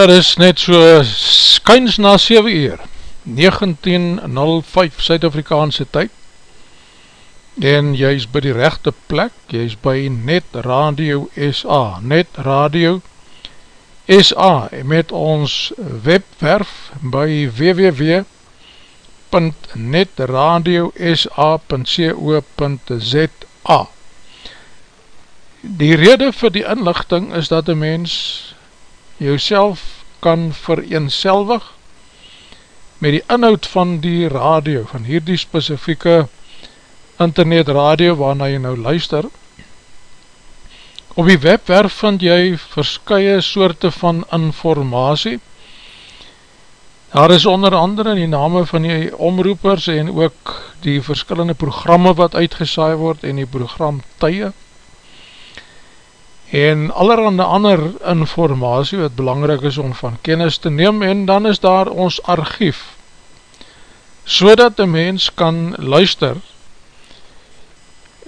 Ja, dit is net so skyns na 7 uur, 19.05 Suid-Afrikaanse tyd, en jy is by die rechte plek, jy is by Net Radio SA, Net Radio SA, met ons webwerf by www.netradiosa.co.za Die rede vir die inlichting is dat een mens jouself kan vereenselwig met die inhoud van die radio, van hierdie specifieke internet radio waarna jy nou luister. Op die webwerf vind jy verskye soorte van informatie. Daar is onder andere die name van die omroepers en ook die verskillende programme wat uitgesaai word en die programtuie en allerhande ander informatie wat belangrijk is om van kennis te neem en dan is daar ons archief so dat die mens kan luister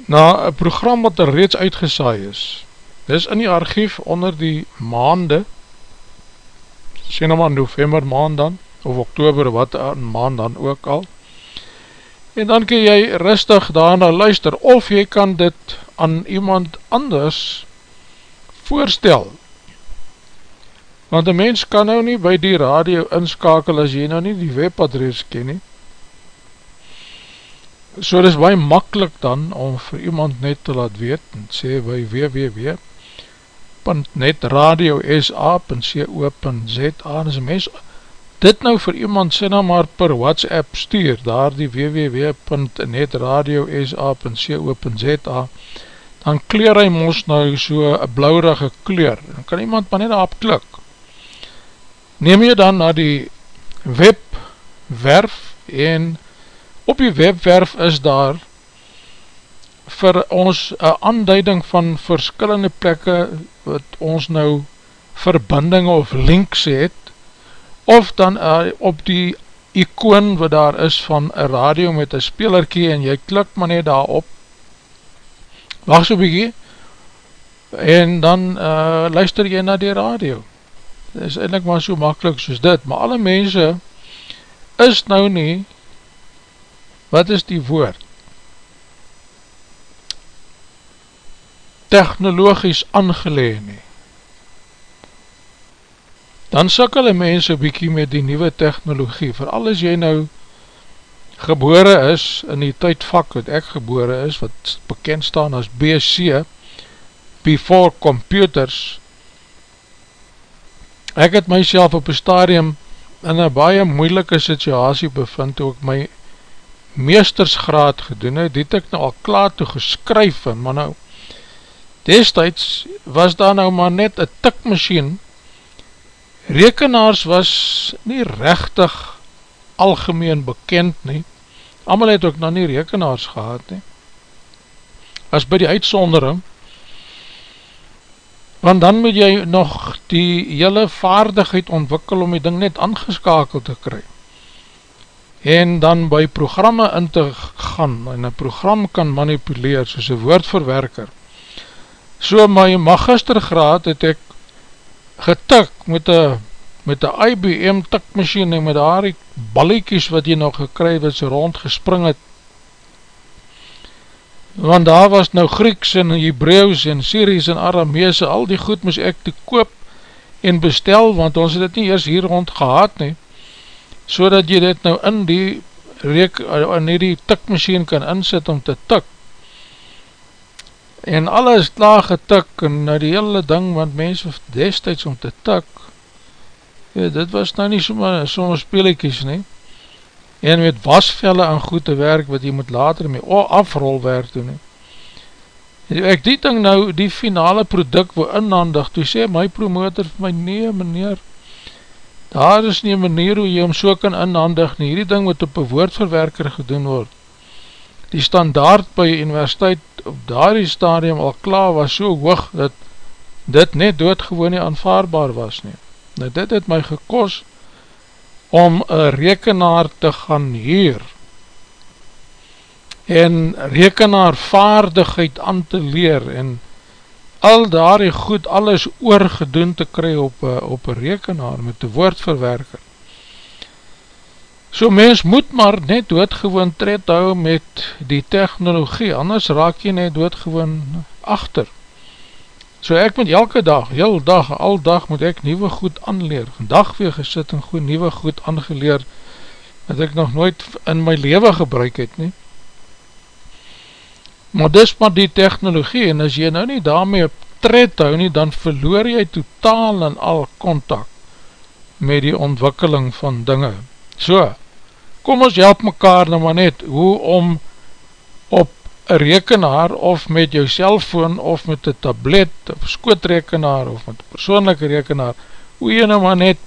na een program wat er reeds uitgesaai is. Dis in die archief onder die maande sê nou maar november maand dan of oktober wat maand dan ook al. En dan kan jy rustig daarna luister of jy kan dit aan iemand anders voorstel. Want een mens kan nou nie by die radio inskakel as jy nou nie die webadres ken nie. So dit is baie makkelijk dan om vir iemand net te laat weet en sê by www.netradiosa.co.za en as een mens dit nou vir iemand sê nou maar per whatsapp stuur daar die www.netradiosa.co.za dan kleer hy ons nou so een blauwrige kleur, dan kan iemand maar net op klik. Neem jy dan na die webwerf en op die webwerf is daar vir ons een aanduiding van verskillende plekke wat ons nou verbinding of links het, of dan uh, op die icoon wat daar is van een radio met een spelerkie en jy klik maar net daarop wacht so bykie. En dan uh, luister jy na die radio. Dit is eindelijk maar so makkelijk soos dit maar alle mense is nou nie wat is die woord? Technologisch aangeleen nie. Dan sikkel die mense bykie met die nieuwe technologie vooral as jy nou gebore is in die tydvak wat ek gebore is, wat bekend staan as BC, Before Computers, ek het myself op een stadium in een baie moeilike situasie bevind, toe ek my meestersgraad gedoen het, dit ek nou al klaar toe geskryf, maar nou, destijds was daar nou maar net een tikmachine, rekenaars was nie rechtig algemeen bekend nie, Amal het ook nou nie rekenaars gehad nie. As by die uitsondering, want dan moet jy nog die hele vaardigheid ontwikkel om die ding net aangeskakeld te kry. En dan by programme in te gaan, en een program kan manipuleer, soos een woordverwerker. So my magistergraad het ek getik met een met een IBM tikmachine en met daar die balliekies wat jy nog gekry wat so rondgespring het. Want daar was nou Grieks en Hebreeuws en Syries en Arameese al die goed moes ek te koop en bestel want ons het dit nie eers hier rond gehad nie so dat jy dit nou in die reek, in die tikmachine kan insit om te tik. En alles klaar getik en nou die hele ding want mens hoef destijds om te tik Ja, dit was nou nie sommer soms speeliekies nie. En met wasvelle aan goed te werk wat jy moet later mee oh, afrol werk doen nie. En ek die ding nou, die finale product wil inhandig, toe sê my promotor vir my, nee meneer, daar is nie manier hoe jy hom so kan inhandig nie, hierdie ding moet op een woordverwerker gedoen word. Die standaard by universiteit op daardie stadium al klaar was so hoog, dat dit net doodgewoon nie aanvaarbaar was nie. Nou dit het my gekos om een rekenaar te gaan hier en rekenaarvaardigheid aan te leer en al daar die goed alles oorgedoen te kry op op een rekenaar met die woordverwerker. So mens moet maar net doodgewoon tred hou met die technologie, anders raak jy net doodgewoon achter. So ek moet elke dag, heel dag, al dag moet ek nieuwe goed aanleer. Vandag weer gesit en goed nieuwe goed aangeleer, wat ek nog nooit in my leven gebruik het nie. Maar dis maar die technologie, en as jy nou nie daarmee tred hou nie, dan verloor jy totaal en al contact met die ontwikkeling van dinge. So, kom ons help mekaar nou maar net hoe om op een rekenaar of met jou cellfoon of met een tablet of skootrekenaar of met persoonlijke rekenaar, hoe jy nou maar net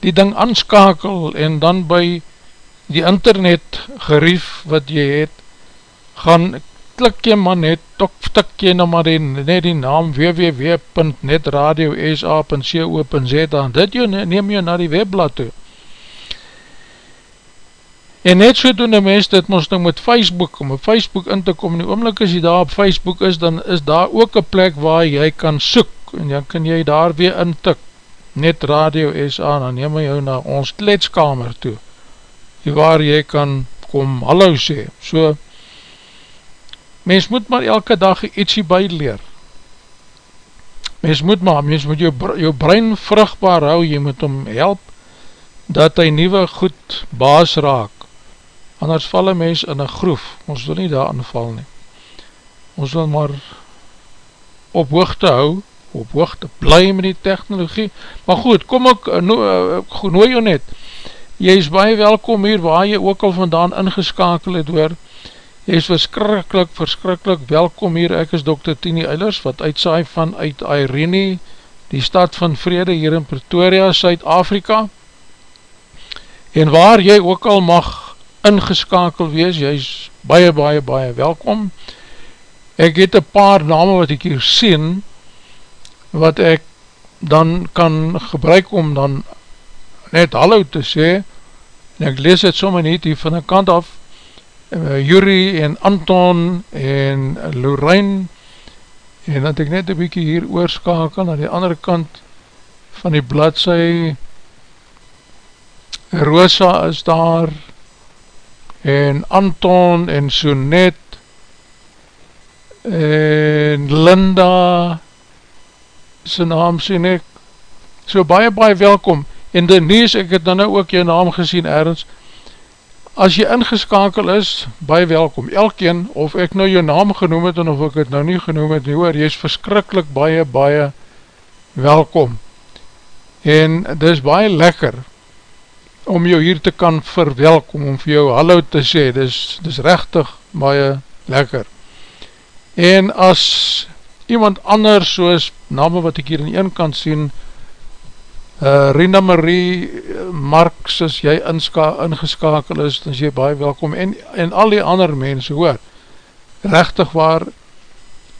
die ding aanskakel en dan by die internet gerief wat jy het, gaan klik jy maar net, tok tik jy nou maar die, net die naam www.netradio.sa.co.za en dit jou, neem jy na die webblad toe. En net so doen die mens dit ons nou met Facebook, om op Facebook in te kom, en die oomlik as jy daar op Facebook is, dan is daar ook een plek waar jy kan soek, en dan kan jy daar weer intik, net Radio SA, dan neem jy jou na ons kletskamer toe, waar jy kan kom hallo sê, so, mens moet maar elke dag ietsie bijleer, mens moet maar, mens moet jou, jou brein vruchtbaar hou, jy moet hom help, dat hy nieuwe goed baas raak, anders val een mens in een groef, ons wil nie daar aanval nie, ons wil maar op hoogte hou, op hoogte bly met die technologie, maar goed, kom ek, eh, no, uh, nooi jou net, jy is baie welkom hier, waar jy ook al vandaan ingeskakel het hoor, jy is verskrikkelijk, verskrikkelijk welkom hier, ek is Dr. Tini Eilers, wat uitsaai van uit Irene, die stad van vrede hier in Pretoria, Suid-Afrika, en waar jy ook al mag ingeskakel wees, jy is baie, baie, baie welkom. Ek het een paar name wat ek hier sien, wat ek dan kan gebruik om dan net hallo te sê, en ek lees het sommer niet hier van die kant af, uh, Yuri en Anton en Lorraine, en dat ek net een bykie hier oorskakel, na die andere kant van die bladzij, Rosa is daar, en Anton en Sonet en Linda sy naam sien ek. So baie baie welkom. En Denise, ek het nou ook jou naam gesien ergens. As jy ingeskakel is, baie welkom. Elkeen, of ek nou jou naam genoem het en of ek het nou nie genoem het nie hoor, jy is verskrikkelijk baie baie welkom. En dit is baie lekker om jou hier te kan verwelkom, om vir jou hallo te sê, dis, dis rechtig baie lekker. En as iemand anders, soos name wat ek hier in een kant sien, uh, Rina Marie Marks, as jy inska, ingeskakel is, dan is jy baie welkom, en, en al die ander mense, hoor, rechtig waar,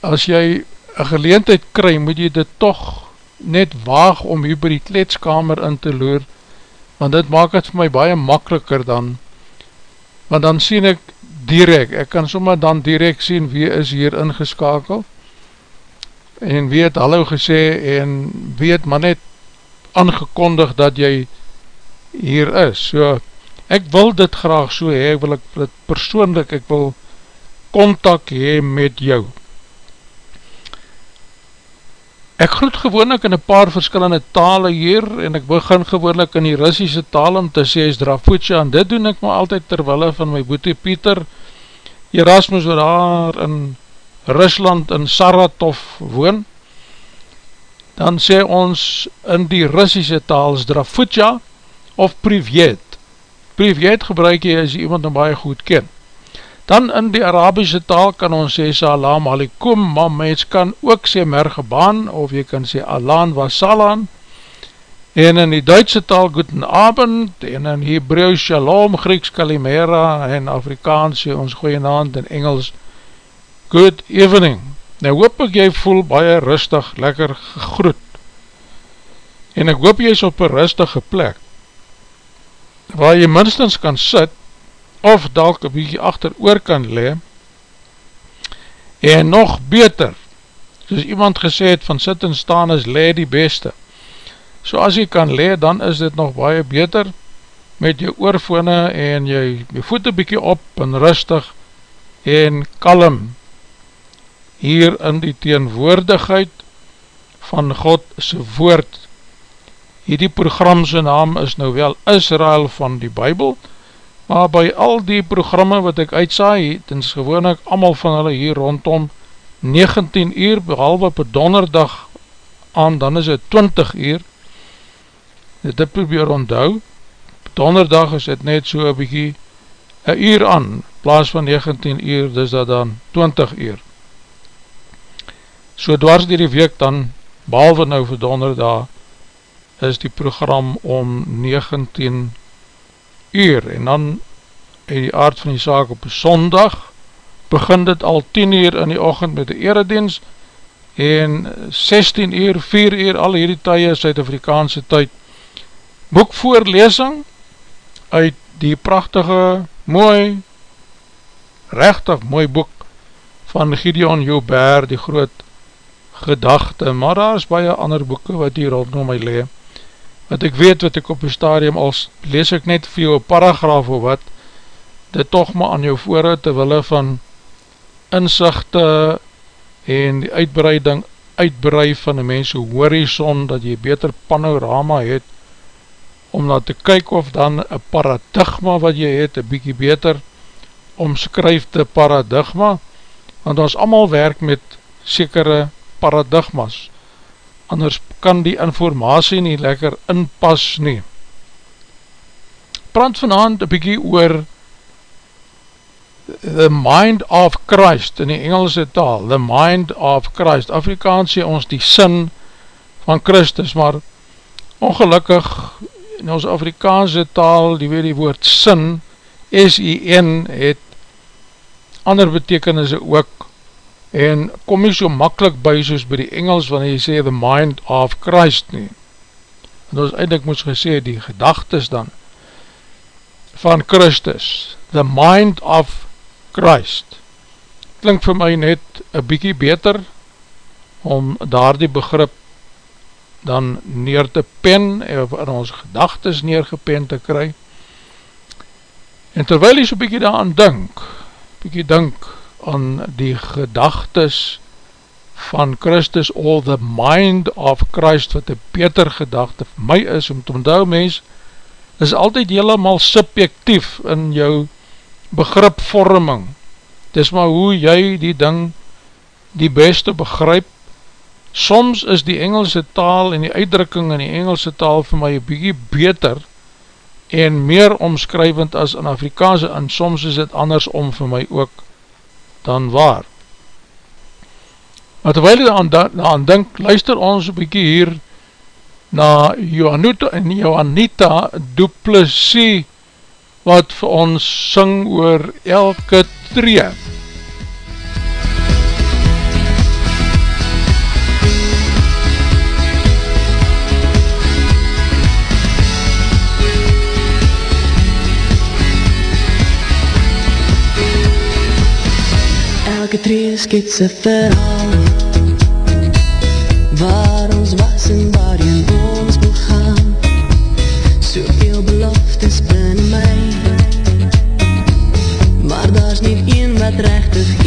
as jy een geleentheid kry, moet jy dit toch net waag om hier by die kletskamer in te loer, want dit maak het vir my baie makkeliker dan, want dan sien ek direct, ek kan sommer dan direct sien wie is hier ingeskakel, en wie het hallo gesê, en wie het maar net aangekondig dat jy hier is, so, ek wil dit graag so hee, ek wil dit persoonlik, ek wil contact hee met jou, Ek groet gewoonlik in een paar verskillende tale hier en ek begin gewoonlik in die Russische taal om te sê Zdrafutja en dit doen ek maar altyd terwille van my boete Pieter Erasmus wat daar in Rusland in Saratov woon. Dan sê ons in die Russische taal Zdrafutja of Privet Privet gebruik jy as jy iemand nou baie goed ken Dan in die Arabische taal kan ons sê salam alikum, maar mens kan ook sê mergebaan, of jy kan sê alan wasalan, en in die Duitse taal guten abend, en in Hebrew shalom, Grieks kalimera, en Afrikaans sê ons goeie naand, en Engels good evening. Nou hoop ek jy voel baie rustig, lekker gegroet, en ek hoop jy is op een rustige plek, waar jy minstens kan sit, of dalk een bykie achter oor kan le en nog beter soos iemand gesê het van sit en staan is le die beste. So as jy kan le dan is dit nog baie beter met jou oorfone en jy, jy voet een bykie op en rustig en kalm hier in die teenwoordigheid van God se woord. Hierdie programse naam is nou wel Israel van die Bijbel maar by al die programme wat ek uitsaai, tens gewoon ek allemaal van hulle hier rondom 19 uur, behalwe op donderdag aan, dan is het 20 uur, dit probeer onthou, donderdag is dit net so een bykie een uur aan, plaas van 19 uur, dis dat dan 20 uur. So dwars die die week dan, behalwe nou vir donderdag, is die program om 19 uur, en dan in die aard van die saak op sondag, begin dit al 10 uur in die ochend met die eredienst, en 16 uur, 4 uur, al hierdie tye, Suid-Afrikaanse tyd, boekvoorlesing, uit die prachtige, mooi, rechtig mooi boek, van Gideon Joubert, die groot gedachte, maar daar is baie ander boeken wat hier rondom my lee, wat ek weet wat ek op die stadium als, lees ek net vir jou paragraaf of wat, dit toch maar aan jou voorhoud te wille van inzichte en die uitbreiding, uitbreid van die mense horizon, dat jy beter panorama het, om na te kyk of dan een paradigma wat jy het, een bykie beter omskryfde paradigma, want ons allemaal werk met sekere paradigmas, anders kan die informatie nie lekker inpas nie. Prant vanavond een bykie oor the mind of Christ in die Engelse taal, the mind of Christ, Afrikaans sê ons die sin van Christus, maar ongelukkig in ons Afrikaanse taal, die weer die woord sin, S-I-N, het ander betekenisse ook, en kom nie so makkelijk by soos by die Engels, wanneer jy sê the mind of Christ nie, en ons eindelijk moes gesê, die gedagtes dan, van Christus, the mind of Christ, klink vir my net een bykie beter, om daar die begrip dan neer te pen, of in ons gedagtes neergepen te kry, en terwyl jy so bykie daar aan dink, bykie dink aan die gedagtes van Christus, all the mind of Christ, wat een beter gedagte vir my is, om te onthou mens, is altyd helemaal subjectief in jou begripvorming, dis maar hoe jy die ding die beste begryp, soms is die Engelse taal en die uitdrukking in die Engelse taal vir my een bykie beter en meer omskrywend as in Afrikaanse en soms is het andersom vir my ook dan waar. Maar terwijl jy aan, dink, luister ons een bykie hier na Johannita en Johannita Duplessis wat vir ons syng oor elke tree. Elke tree skets een verhaal. Waar ons was en waarin ons wil gaan. Soveel beloftes binnen my Maar daar is nie een wat rechtig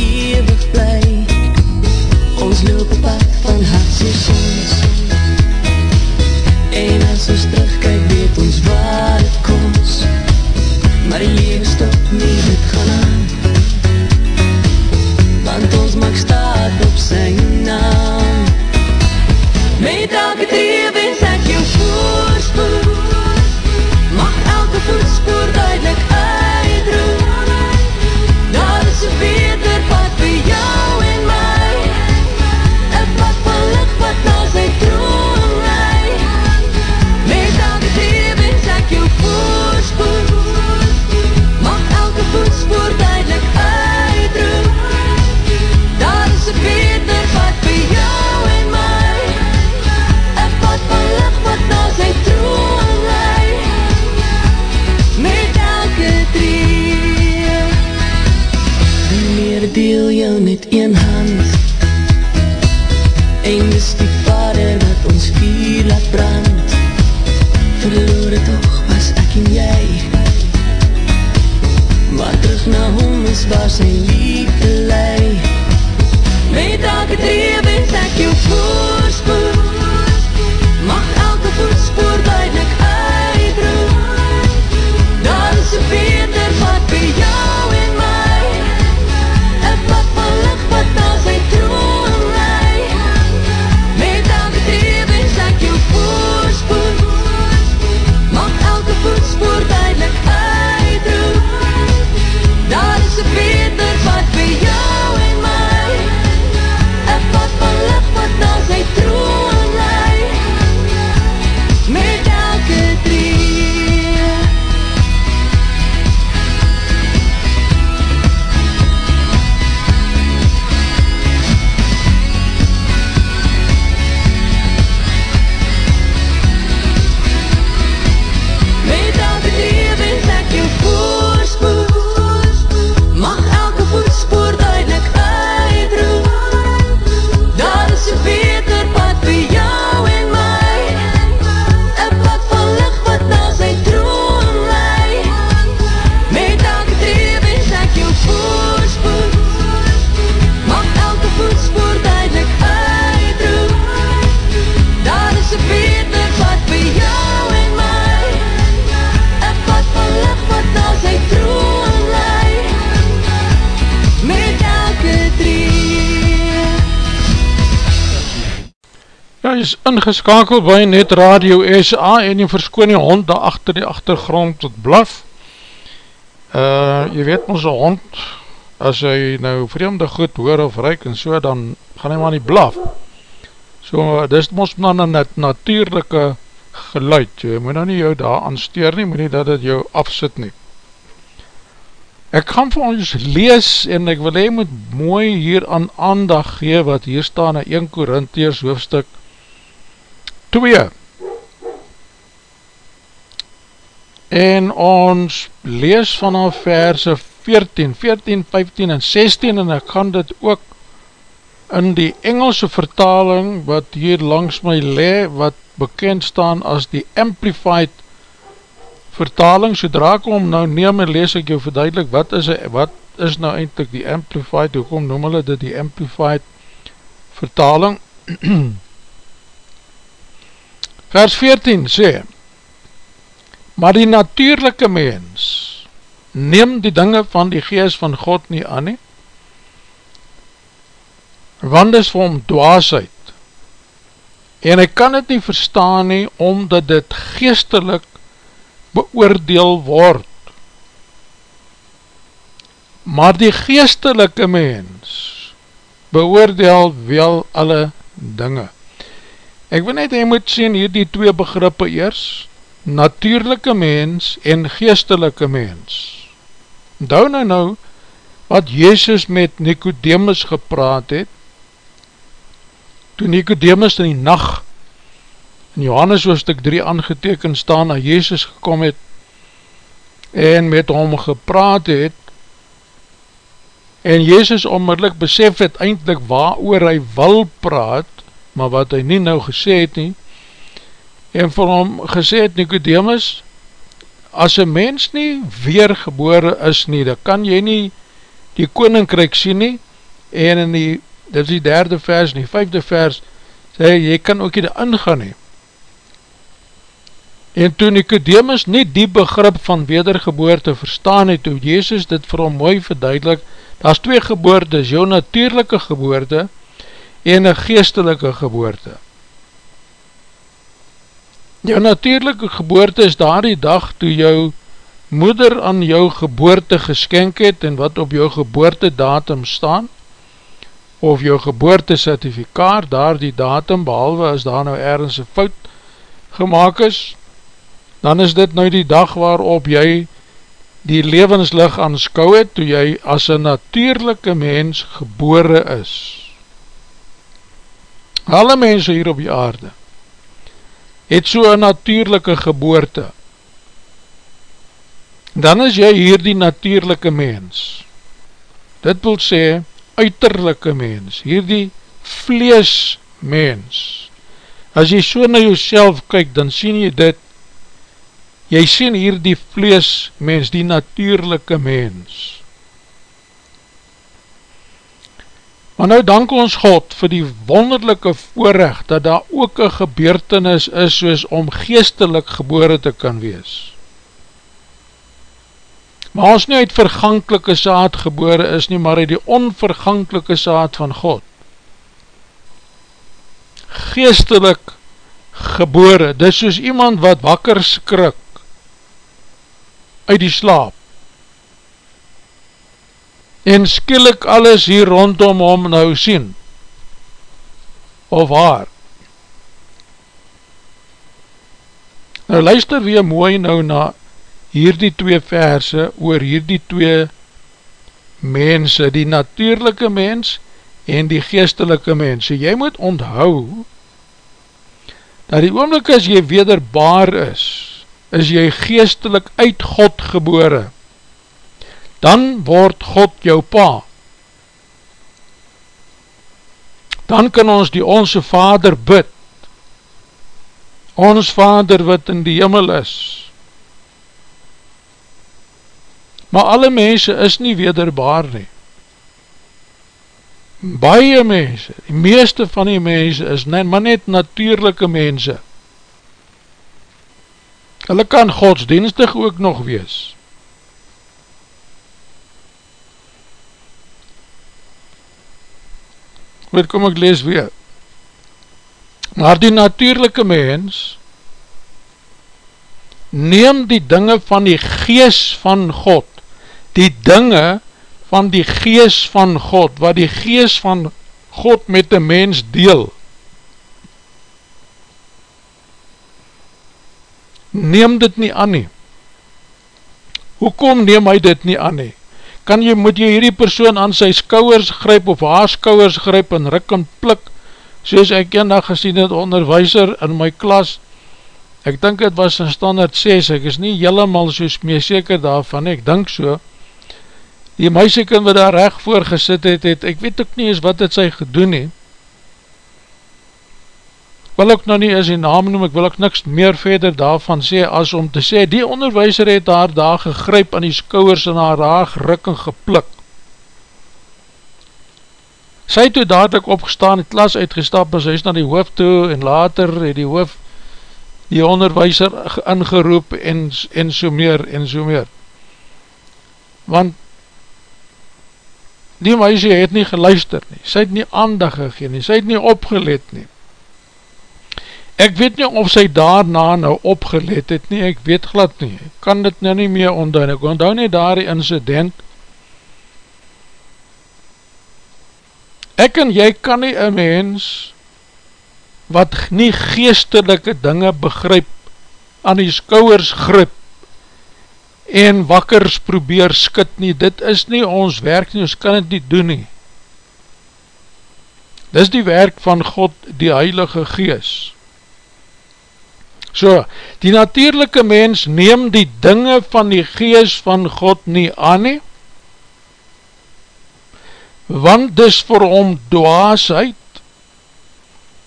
is ingeskakeld by Net Radio SA en jy verskoon die hond daar achter die achtergrond tot blaf. Uh, jy weet ons hond, as hy nou vreemde goed hoor of reik en so, dan gaan hy maar nie blaf. So, dis ons maar een nat natuurlijke geluid. Jy moet nou nie jou daar aansteer nie, moet nie dat het jou afsit nie. Ek gaan vir ons lees en ek wil hy moet mooi hier aan aandag gee wat hier staan in 1 Korintiers hoofstuk 2 en ons lees vanaf verse 14, 14, 15 en 16 en ek gaan dit ook in die Engelse vertaling wat hier langs my le wat bekend staan as die Amplified vertaling, sodra ek om nou neem en lees ek jou verduidelik, wat is, wat is nou eindelijk die Amplified, hoekom noem hulle dit die Amplified vertaling? Vers 14 sê, maar die natuurlijke mens neem die dinge van die geest van God nie aan nie, want is vir hom dwaasheid, en hy kan het nie verstaan nie, omdat dit geestelik beoordeel word. Maar die geestelike mens beoordeel wel alle dinge. Ek wil net, hy moet sien hier die twee begrippe eers, natuurlijke mens en geestelike mens. Dou nou nou, wat Jezus met Nicodemus gepraat het, toe Nicodemus in die nacht in Johannes hoofdstuk 3 aangeteken staan na Jezus gekom het en met hom gepraat het en Jezus onmiddellik besef het eindelijk waar oor hy wil praat maar wat hy nie nou gesê het nie en vir hom gesê het Nicodemus as een mens nie weergebore is nie dan kan jy nie die koninkryk sien nie. En in die, dit is die derde vers die vijfde vers sê jy kan ook nie ingaan nie. En toe Nicodemus nie die begrip van wedergeboorte verstaan het, toe Jezus dit vir hom mooi verduidelik, daar is twee geboorte, jou natuurlijke geboorte en een geestelike geboorte. Jou natuurlijke geboorte is daar die dag toe jou moeder aan jou geboorte geskenk het en wat op jou geboorte datum staan, of jou geboorte certificaar, daar die datum, behalwe as daar nou ergens een fout gemaakt is, dan is dit nou die dag waarop jy die levenslig aanskou het, toe jy as een natuurlijke mens gebore is. Alle mense hier op die aarde het so een natuurlijke geboorte. Dan is jy hier die natuurlijke mens. Dit wil sê, uiterlijke mens, hier die vlees mens. As jy so na jouself kyk, dan sien jy dit jy sien hier die vlees mens, die natuurlijke mens. Maar nou dank ons God vir die wonderlijke voorrecht dat daar ook een gebeurtenis is soos om geestelik gebore te kan wees. Maar ons nie uit vergankelike saad gebore is nie, maar uit die onvergankelike saad van God. Geestelik gebore, dis soos iemand wat wakker skrik, uit die slaap en skielik alles hier rondom hom nou sien. Of haar. Nou luister weer mooi nou na hierdie twee verse oor hierdie twee mense, die natuurlijke mens en die geestelike mens. So jy moet onthou dat die oomlik as jy wederbaar is is jy geestelik uit God gebore, dan word God jou pa. Dan kan ons die onse vader bid, ons vader wat in die jimmel is. Maar alle mense is nie wederbaar nie. Baie mense, die meeste van die mense is net, maar net natuurlijke mense, Hulle kan godsdienstig ook nog wees. Weet, kom ek lees weer. Maar die natuurlijke mens neem die dinge van die gees van God, die dinge van die gees van God, wat die gees van God met die mens deel, neem dit nie aan nie. Hoekom neem hy dit nie aan nie? Kan jy, moet jy hierdie persoon aan sy skouwers gryp of haar skouwers gryp en rik en plik, soos ek een dag gesien het onderwijser in my klas, ek dink het was in standaard 6, ek is nie helemaal soos mee seker daarvan, ek dink so, die meisiekind wat daar recht voor gesit het, het, ek weet ook nie eens wat het sy gedoen het, wil ek nou nie as die naam noem, ek wil ek niks meer verder daarvan sê, as om te sê, die onderwijser het haar daar gegryp aan die skouwers en haar raag rik en geplik. Sy toe dadelijk opgestaan, die klas uitgestap, en sy is na die hoofd toe, en later het die hoofd die onderwijser ingeroep, en, en so meer, en so meer. Want die meisje het nie geluister nie, sy het nie aandag gegeen nie, sy het nie opgelet nie. Ek weet nie of sy daarna nou opgelet het nie, ek weet glad nie, ek kan dit nou nie meer onduin, ek onduin nie daar die incident, ek en jy kan nie een mens, wat nie geestelike dinge begryp, aan die skouwers grip, en wakkers probeer skit nie, dit is nie ons werk nie, ons kan het nie doen nie, dis die werk van God, die Heilige Geest, So, die natuurlijke mens neem die dinge van die gees van God nie aan nie, want dis vir hom dwaasheid,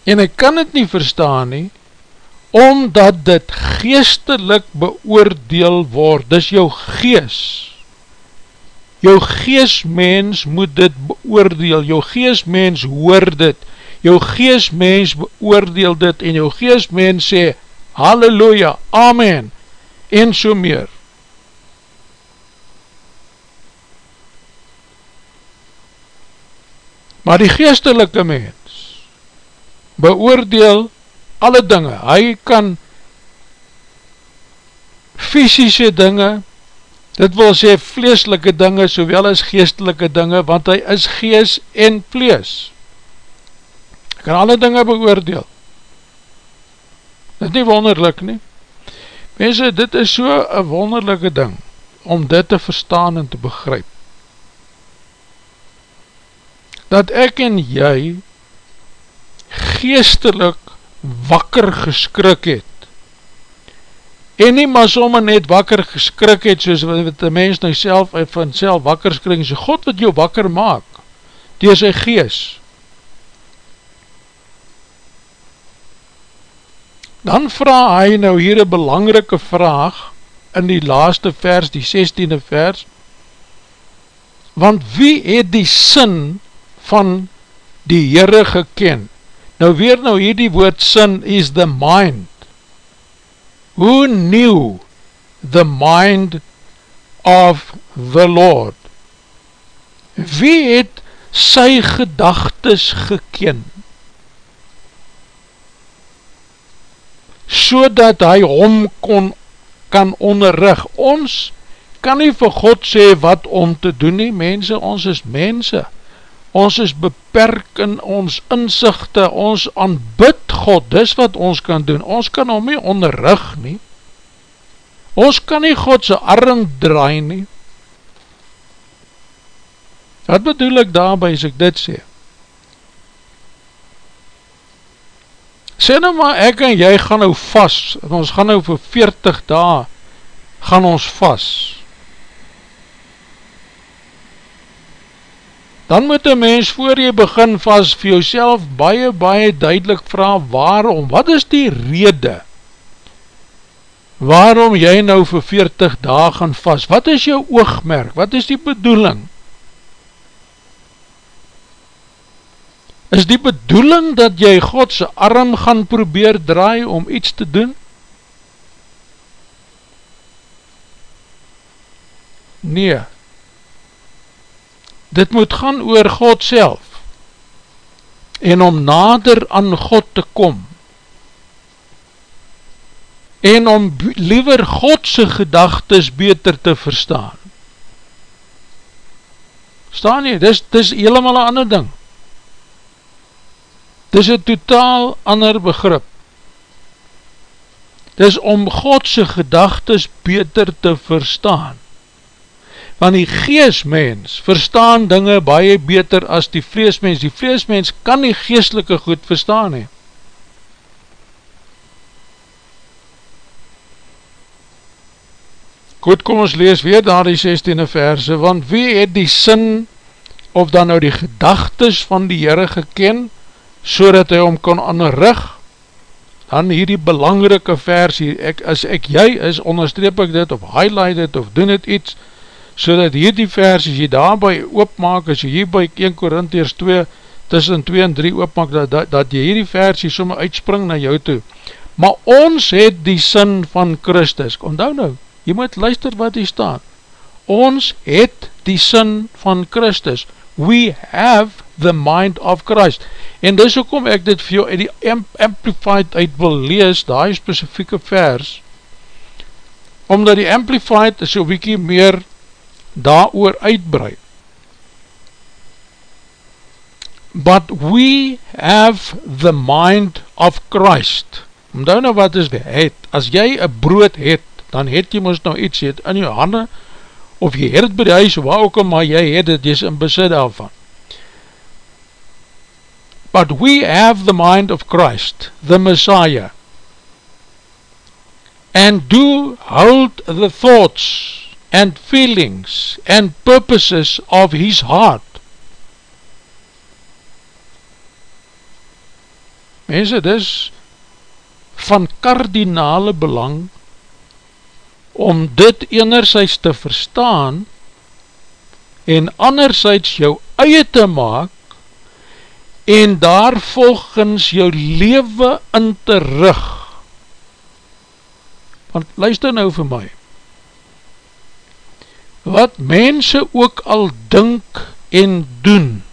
en hy kan het nie verstaan nie, omdat dit geestelik beoordeel word, dis jou gees, jou geesmens moet dit beoordeel, jou geesmens hoor dit, jou geesmens beoordeel dit, en jou geesmens sê, halleluja, amen, en so meer. Maar die geestelike mens beoordeel alle dinge, hy kan fysische dinge, dit wil sê vleeslike dinge, sowel as geestelike dinge, want hy is gees en vlees. Hy kan alle dinge beoordeel. Dit is nie wonderlik nie. Mense, dit is so een wonderlijke ding, om dit te verstaan en te begryp. Dat ek en jy geestelik wakker geskrik het, en nie maar sommer net wakker geskrik het, soos wat die mens nou self van self wakker skrik, so God wat jou wakker maak, is sy geest, Dan vraag hy nou hier een belangrike vraag in die laaste vers, die 16e vers, want wie het die sin van die Heere geken? Nou weer nou hier die woord sin is the mind. Who knew the mind of the Lord? Wie het sy gedagtes gekend? So dat hy hom kon, kan onderrig. Ons kan nie vir God sê wat om te doen nie, mense, ons is mense, ons is beperk in ons inzichte, ons aanbid God, dis wat ons kan doen, ons kan hom nie onderrig nie, ons kan nie Godse arm draai nie, wat bedoel ek daarby as ek dit sê? Sê nou maar ek en jy gaan nou vast, ons gaan nou vir 40 dae, gaan ons vast. Dan moet een mens voor jy begin vast vir jouself baie baie duidelik vraag waarom, wat is die rede waarom jy nou vir 40 dae gaan vast, wat is jou oogmerk, wat is die bedoeling? Is die bedoeling dat jy Godse arm gaan probeer draai om iets te doen? Nee. Dit moet gaan oor God self en om nader aan God te kom en om liever Godse gedagtes beter te verstaan. Staan nie, dis, dis helemaal een ander ding. Dis een totaal ander begrip. Dis om Godse gedagtes beter te verstaan. Want die geestmens verstaan dinge baie beter as die vleesmens. Die vleesmens kan die geestelike goed verstaan hee. Goed, kom ons lees weer daar die 16e verse, want wie het die sin, of dan nou die gedagtes van die Heere geken, so dat hy hom kon aanrig, dan hier die belangrike versie, ek, as ek jy is, onderstreep ek dit, of highlight dit, of doen dit iets, so dat hier die versie, as jy daarby oopmaak, as jy hier by 1 Korintiers 2, tussen 2 en 3 oopmaak, dat, dat, dat jy hier die versie somme uitspring na jou toe, maar ons het die sin van Christus, onthou nou, jy moet luister wat hier staan, ons het die sin van Christus, we have the mind of Christ, en dis ook om ek dit vir jou uit die Amplified uit wil lees, die specifieke vers, omdat die Amplified so wiekie meer daar oor uitbreid, but we have the mind of Christ, omdat nou wat is die het, as jy een brood het, dan het jy ons nou iets het in jou handen, of jy het het by die huis, waar ook al, maar jy het het, jy is in besit daarvan. But we have the mind of Christ, the Messiah, and do hold the thoughts and feelings and purposes of his heart. Mense, dis van kardinale belang om dit enerzijds te verstaan en anderzijds jou eie te maak en daar volgens jou leven in te rug. Want luister nou vir my, wat mense ook al dink en doen,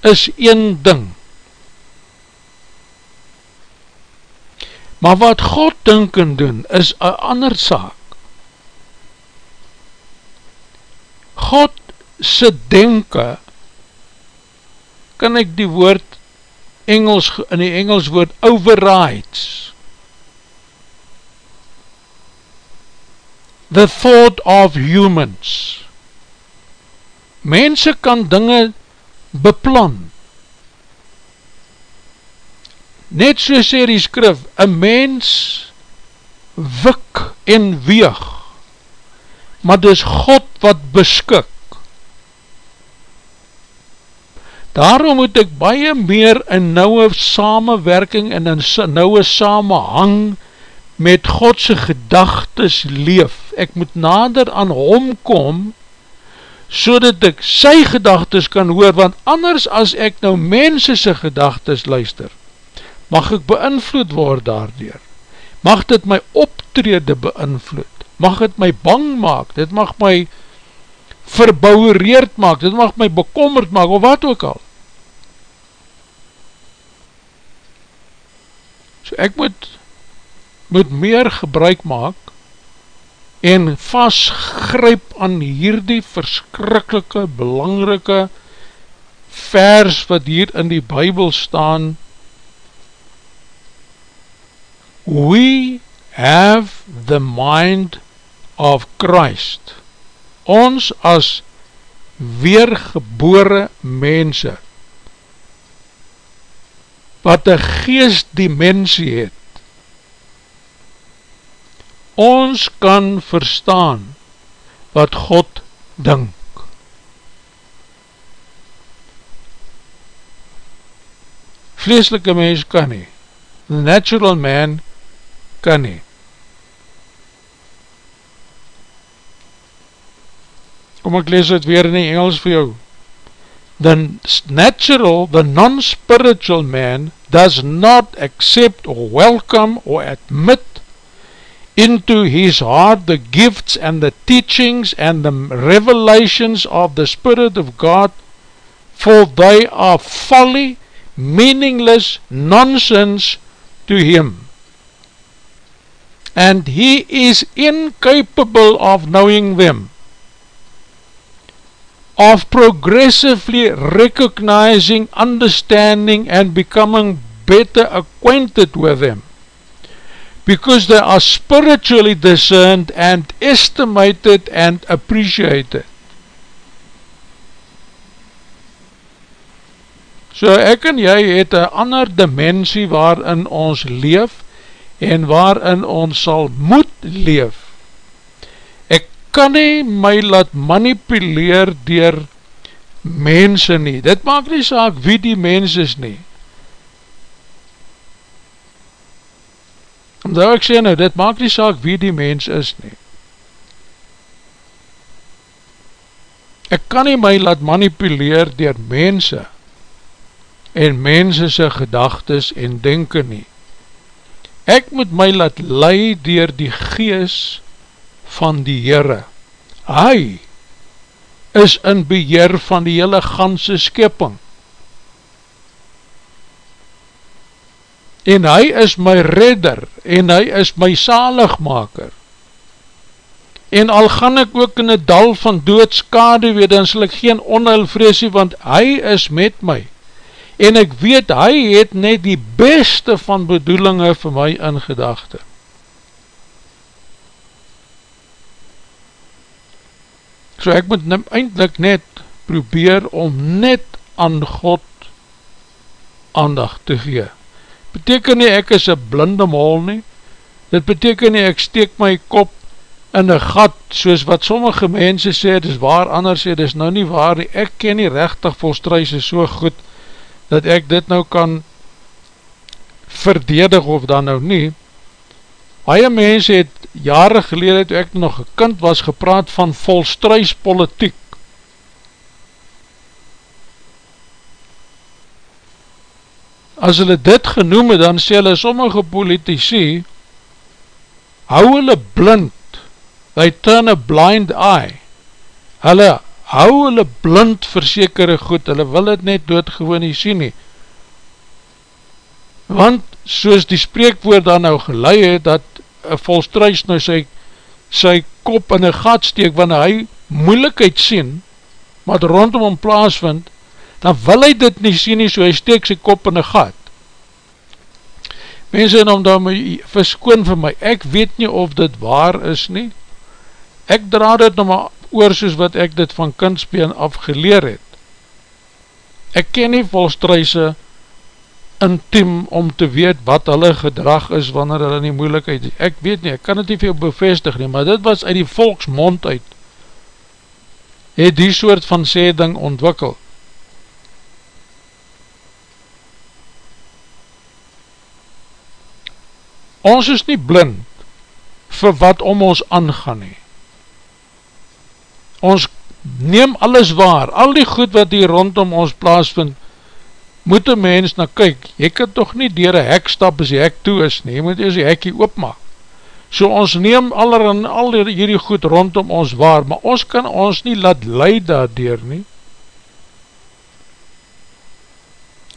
is een ding. Maar wat God dink en doen, is een ander saak. God se denke, kan ek die woord Engels, in die Engels woord overrides. The thought of humans. Mense kan dinge beplan, Net so sê die skrif, een mens wik en weeg, maar dis God wat beskik. Daarom moet ek baie meer in nouwe samenwerking en in nouwe samenhang met Godse gedagtes leef. Ek moet nader aan hom kom, so dat ek sy gedagtes kan hoor, want anders as ek nou mensese gedagtes luister, mag ek beïnvloed word daardoor, mag dit my optrede beïnvloed, mag dit my bang maak, dit mag my verbouwereerd maak, dit mag my bekommerd maak, of wat ook al. So ek moet, moet meer gebruik maak, en vastgryp aan hierdie verskrikkelike, belangrike vers wat hier in die bybel staan, we have the mind of Christ. Ons as weergebore mense, wat een geestdimensie het, ons kan verstaan wat God dink. Vleeslike mens kan nie. The natural man kan nie. Kom ek lees het weer in die Engels vir jou. The natural, the non-spiritual man does not accept or welcome or admit into his heart the gifts and the teachings and the revelations of the Spirit of God for they are folly, meaningless nonsense to him and he is incapable of knowing them, of progressively recognizing, understanding and becoming better acquainted with them because they are spiritually discerned and estimated and appreciated. So ek en jy het een ander dimensie waarin ons leef en waarin ons sal moet leef. Ek kan nie my laat manipuleer dier mense nie. Dit maak nie saak wie die mens is nie. Omdat ek sê nou, dit maak nie saak wie die mens is nie. Ek kan nie my laat manipuleer dier mense en mense sy gedagtes en denken nie. Ek moet my laat lei dier die gees van die Heere. Hy is in beheer van die hele ganse skepping. en hy is my redder, en hy is my zaligmaker. En al gaan ek ook in die dal van doodskade weet, dan sal ek geen onheil vreesie, want hy is met my. En ek weet, hy het net die beste van bedoelinge vir my in gedachte. So ek moet eindelijk net probeer om net aan God aandacht te gee. Beteken nie ek is een blinde mol nie, dit beteken nie ek steek my kop in een gat, soos wat sommige mense sê, dit is waar, anders sê, dit is nou nie waar nie, ek ken nie rechtig volstruise so goed, dat ek dit nou kan verdedig of dan nou nie, baie mense het jare gelede, toe ek nog een kind was, gepraat van volstruispolitiek, as hulle dit genoem het, dan sê hulle sommige politici, hou hulle blind, they turn a blind eye, hulle hou hulle blind versekere goed, hulle wil het net doodgewoon nie sien nie, want soos die spreekwoord dan nou gelei het, dat een volstruis nou sy, sy kop in een gat steek, wanneer hy moeilikheid sien, wat rondom hom plaas vind, dan wil hy dit nie sien nie, so hy steek sy kop in een gat. Mense en om dan my verskoon vir my, ek weet nie of dit waar is nie, ek dra dit nou maar oor soos wat ek dit van kindspeen af geleer het. Ek ken nie volstruise intiem om te weet wat hulle gedrag is wanneer hulle nie moeilikheid is. Ek weet nie, ek kan het nie veel bevestig nie, maar dit was uit die volksmond uit, het die soort van sê ding ontwikkeld. Ons is nie blind vir wat om ons aangaan nie. Ons neem alles waar, al die goed wat hier rondom ons plaas vind, moet een mens na kyk, jy kan toch nie dier een hek stap as die hek toe is nie, jy moet eers die hekkie oopmaak. So ons neem aller en al hierdie goed rondom ons waar, maar ons kan ons nie laat leid daardoor nie,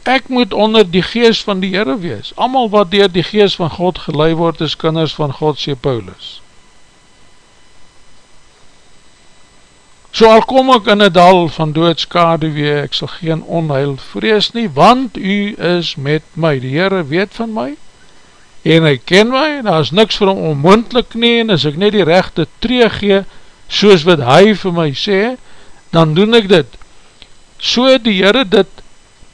ek moet onder die geest van die Heere wees. Amal wat dier die geest van God gelei word, is kinders van God, sê Paulus. So al kom ek in die dal van doodskade wee, ek sal geen onheil vrees nie, want u is met my. Die Heere weet van my, en hy ken my, en daar is niks vir hom onmoendlik nie, en as ek net die rechte tree gee, soos wat hy vir my sê, dan doen ek dit. So die Heere dit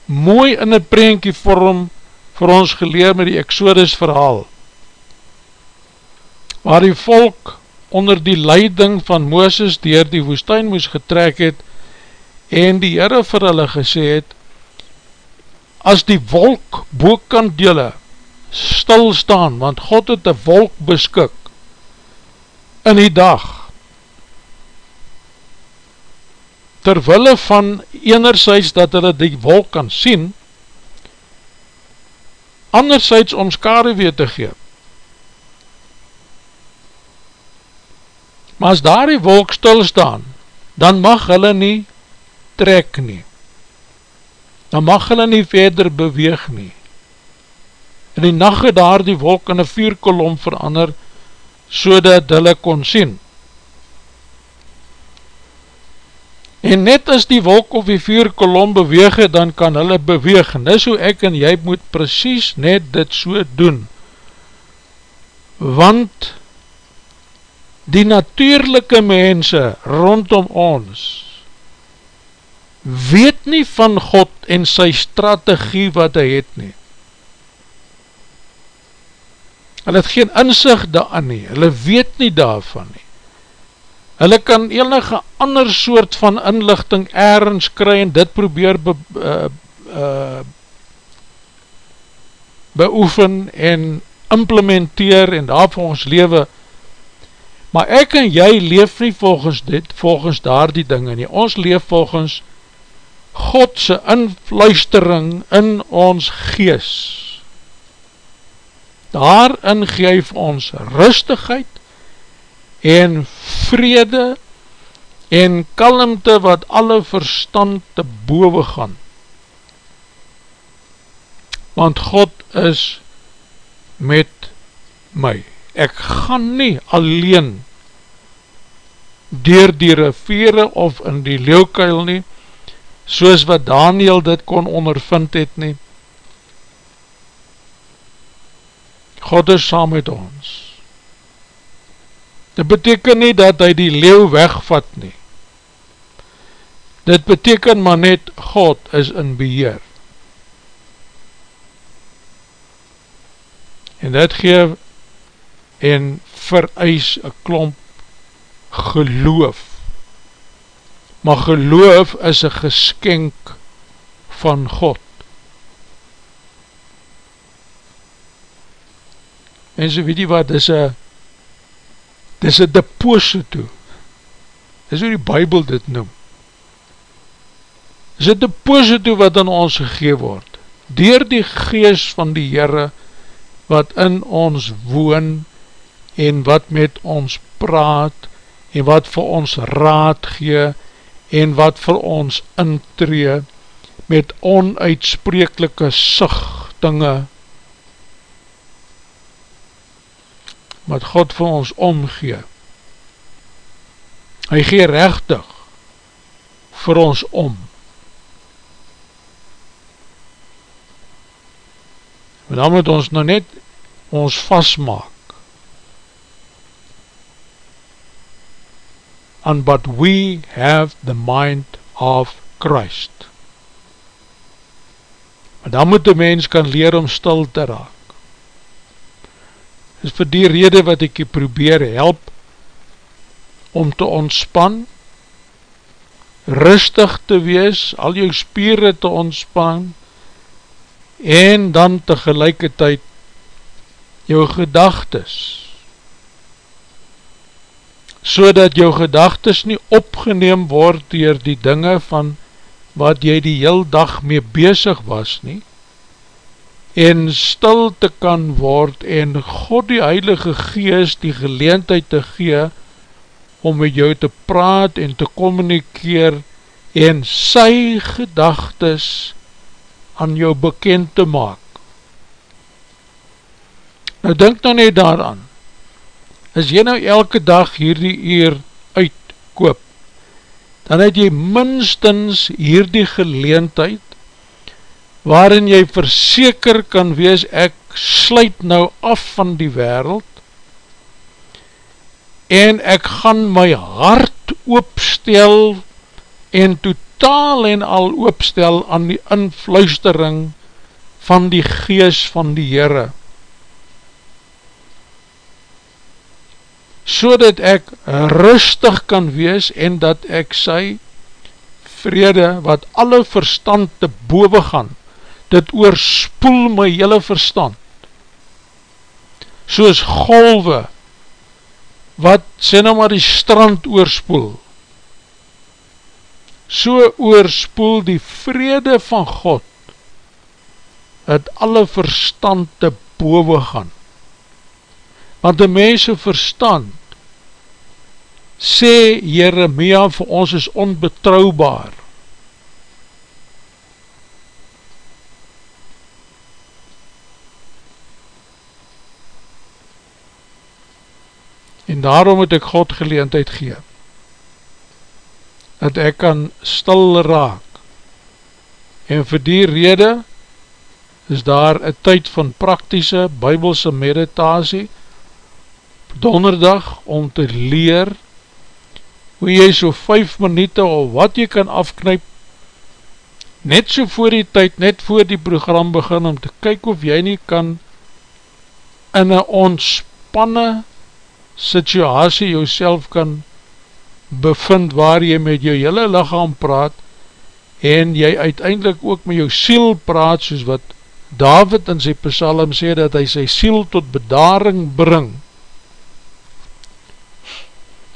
mooi in een prentjie vorm vir ons geleer met die Exodus verhaal waar die volk onder die leiding van Mooses dier die woestijn moes getrek het en die Heere vir hulle gesê het as die wolk boekant dele stilstaan want God het die wolk beskik in die dag terwille van enerzijds dat hulle die wolk kan sien, anderzijds om skade weer te gee. Maar as daar die wolk stilstaan, dan mag hulle nie trek nie. Dan mag hulle nie verder beweeg nie. In die nacht het daar die wolk in een vierkolom verander, so dat hulle kon sien. En net as die wolk of die vuur kolom beweeg het, dan kan hulle beweeg. En dis hoe ek en jy moet precies net dit so doen. Want die natuurlijke mense rondom ons weet nie van God en sy strategie wat hy het nie. Hulle het geen inzicht daaran nie, hulle weet nie daarvan nie. Hulle kan enige ander soort van inlichting ergens kry en dit probeer be, uh, uh, beoefen en implementeer en daar vir ons lewe. Maar ek en jy leef nie volgens dit, volgens daar die dinge nie. Ons leef volgens Godse influistering in ons gees. Daarin geef ons rustigheid en vrede en kalmte wat alle verstand te boven gaan. Want God is met my. Ek gaan nie alleen dier die riviere of in die leeuwkuil nie, soos wat Daniel dit kon ondervind het nie. God is saam met ons. Dit beteken nie dat hy die leeuw wegvat nie. Dit beteken maar net God is in beheer. En dit geef en vereis een klomp geloof. Maar geloof is een geskenk van God. Mense weet nie wat, dit is een dis een deposito, dis hoe die bybel dit noem, dis een deposito wat in ons gegeef word, dier die gees van die Heere, wat in ons woon, en wat met ons praat, en wat vir ons raad gee, en wat vir ons intree, met onuitsprekelike sigtinge, wat God vir ons omgee. Hy gee rechtig vir ons om. Maar dan moet ons nou net ons vastmaak and but we have the mind of Christ. Maar dan moet die mens kan leer om stil te raak is vir die rede wat ek jy probeer help om te ontspan, rustig te wees, al jou spieren te ontspan, en dan tegelijkertijd jou gedagtes, so dat jou gedagtes nie opgeneem word dier die dinge van wat jy die heel dag mee bezig was nie, en stil te kan word en God die Heilige Gees die geleentheid te gee om met jou te praat en te communikeer en sy gedagtes aan jou bekend te maak. Nou denk nou net daaraan, as jy nou elke dag hierdie uur uitkoop, dan het jy minstens hierdie geleentheid waarin jy verseker kan wees, ek sluit nou af van die wereld, en ek gaan my hart oopstel, en totaal en al oopstel aan die influistering van die gees van die Heere, so dat ek rustig kan wees, en dat ek sy vrede, wat alle verstand te boven gaan, dit oorspoel my hele verstand, soos golwe, wat sê nou maar die strand oorspoel, so oorspoel die vrede van God, het alle verstand te boven gaan, want die mense verstand, sê Jeremia vir ons is onbetrouwbaar, daarom moet ek God geleentheid gee, dat ek kan stil raak, en vir die rede is daar een tyd van praktische bybelse meditasie, donderdag om te leer, hoe jy so 5 minuut of wat jy kan afknyp, net so voor die tyd, net voor die program begin, om te kyk of jy nie kan in een ontspanne situasie jouself kan bevind waar jy met jou hele lichaam praat en jy uiteindelik ook met jou siel praat soos wat David in sy psalm sê dat hy sy siel tot bedaring bring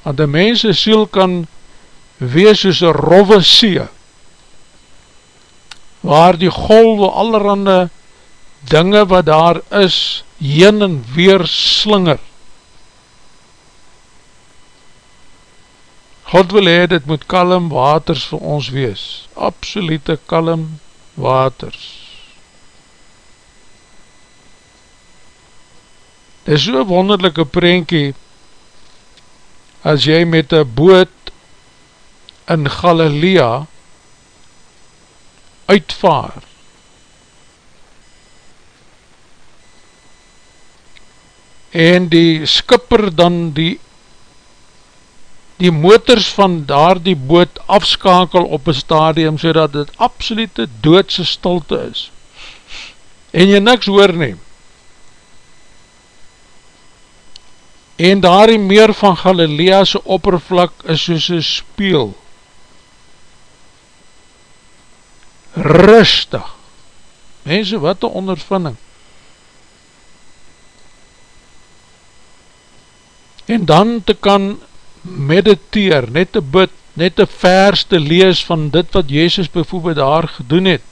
want die mense siel kan wees soos een rove see waar die golwe allerhande dinge wat daar is heen en weer slinger God wil hee, dit moet kalm waters vir ons wees, absolute kalm waters. Dit is so'n wonderlijke prentjie, as jy met een boot in Galilea uitvaar, en die skipper dan die die motors van daar die boot afskakel op een stadium so dat het absolute doodse stilte is en jy niks hoor neem en daar die meer van Galilease oppervlak is soos een speel rustig. Mense wat een ondervinding. En dan te kan mediteer, net te bid, net te vers te lees van dit wat Jezus bijvoorbeeld daar gedoen het.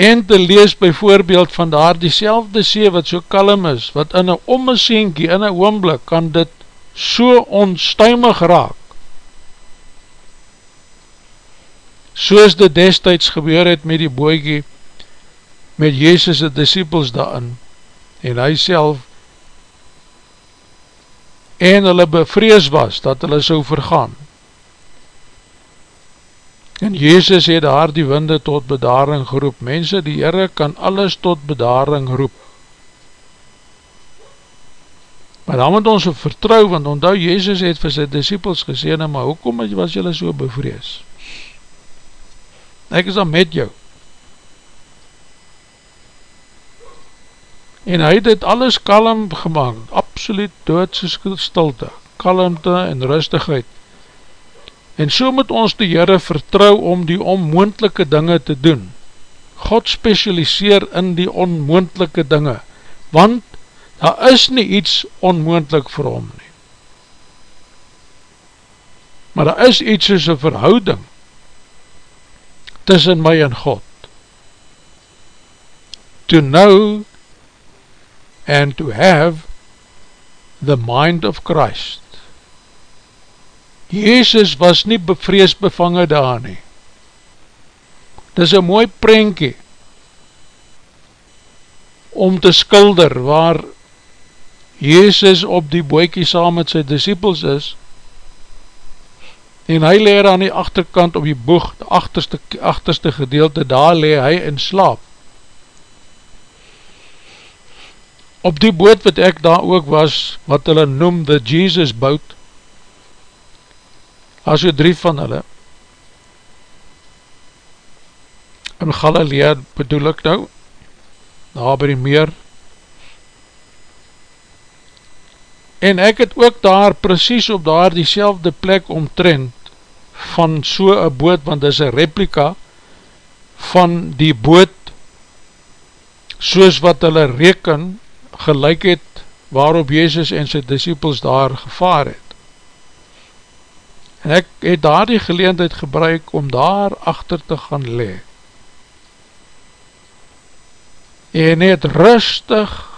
En te lees bijvoorbeeld van daar die selfde see wat so kalm is, wat in een ommesienkie, in een oomblik, kan dit so onstuimig raak. Soos dit destijds gebeur het met die boekie, met Jezus' disciples daarin, en hy self en hulle bevrees was dat hulle so vergaan. En Jezus het daar die winde tot bedaring geroep. Mense, die Heere kan alles tot bedaring roep. Maar dan moet ons vertrouw, want onthou Jezus het vir sy disciples gesê, nou, maar hoekom was julle so bevrees? Ek is dan met jou. en hy het dit alles kalm gemaakt, absoluut doodse stilte, kalmte en rustigheid. En so moet ons die Heere vertrou om die onmoendelike dinge te doen. God specialiseer in die onmoendelike dinge, want daar is nie iets onmoendelik vir hom nie. Maar daar is iets soos een verhouding tussen my en God. To know and to have the mind of Christ. Jezus was nie bevrees bevangen daar nie. Dit is een mooi prentje om te skulder waar Jezus op die boekie saam met sy disciples is en hy leer aan die achterkant op die boeg, die achterste, achterste gedeelte, daar leer hy in slaap. op die boot wat ek daar ook was, wat hulle noem the Jesus boat, as so drie van hulle, in Galilea bedoel ek nou, daar by die meer, en ek het ook daar precies op daar die selfde plek omtrend, van so een boot, want dit is een replika, van die boot, soos wat hulle reken, gelijk het waarop Jezus en sy disciples daar gevaar het. En ek het daar die geleendheid gebruik om daar achter te gaan le. En het rustig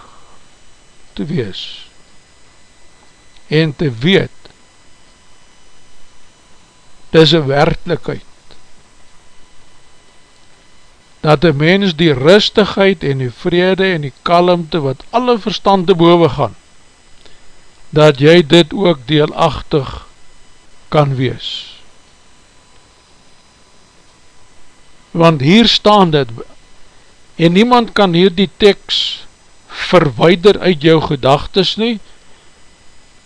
te wees en te weet dis een werkelijkheid dat die mens die rustigheid en die vrede en die kalmte wat alle verstand te boven gaan, dat jy dit ook deelachtig kan wees. Want hier staan dit, en niemand kan hier die tekst verweider uit jou gedagtes nie,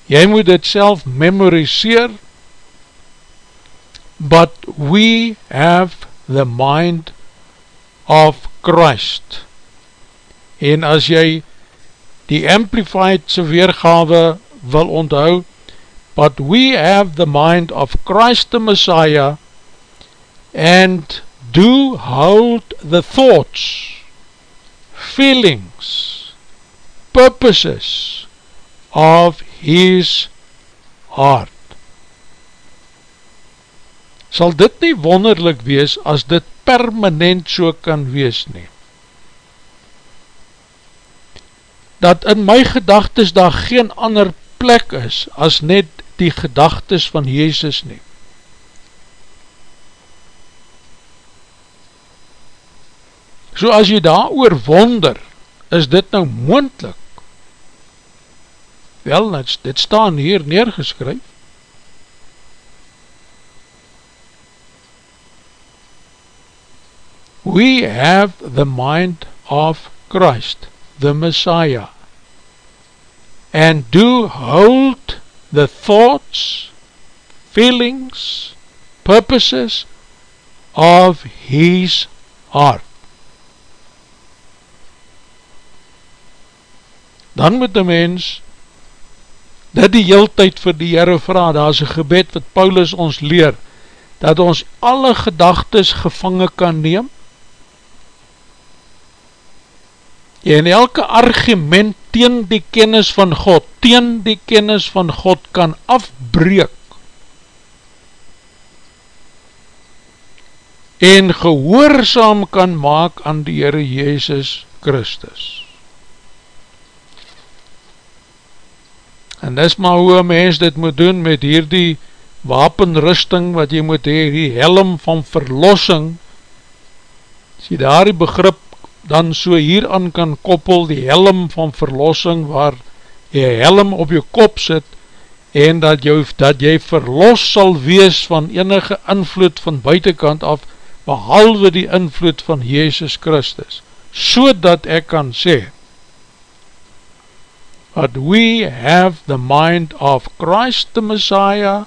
jy moet dit self memoriseer, but we have the mind of Christ. En as jy die Amplified weergawe wil onthou, but we have the mind of Christ the Messiah and do hold the thoughts, feelings, purposes of his heart. Sal dit nie wonderlik wees as dit permanent so kan wees nie. Dat in my gedagtes daar geen ander plek is as net die gedagtes van Jezus nie. So as jy daar oor wonder, is dit nou moendlik. Wel, dit staan hier neergeskryf. we have the mind of Christ, the Messiah, and do hold the thoughts, feelings, purposes of his heart. Dan moet die mens dit die heel tyd vir die Heere vraag, daar is een gebed wat Paulus ons leer, dat ons alle gedagtes gevangen kan neem, en elke argument teen die kennis van God, teen die kennis van God kan afbreek en gehoorzaam kan maak aan die Heere Jezus Christus. En dis maar hoe een mens dit moet doen met hierdie wapenrusting wat jy moet hee, die helm van verlossing, as jy daar die begrip dan so hieraan kan koppel die helm van verlossing waar jy helm op jou kop sit en dat, jou, dat jy verlos sal wees van enige invloed van buitenkant af behalwe die invloed van Jezus Christus. So dat ek kan sê that we have the mind of Christ the Messiah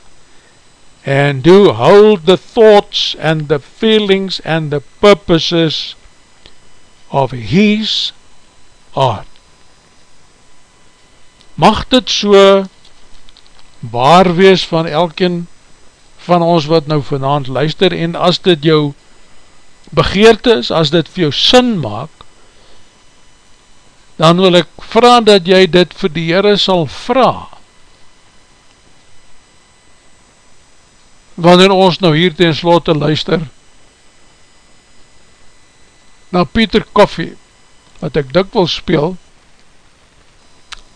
and do hold the thoughts and the feelings and the purposes of his art. Mag dit so waar wees van elkeen van ons wat nou vanavond luister en as dit jou begeerte is, as dit vir jou sin maak, dan wil ek vraag dat jy dit vir die Heere sal vraag. Wanneer ons nou hier ten slotte luister, na Peter Coffey, wat ek dik wil speel,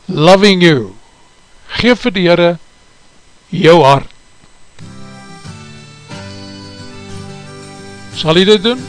Loving You, geef vir die Heere jou hart. Sal jy dit doen?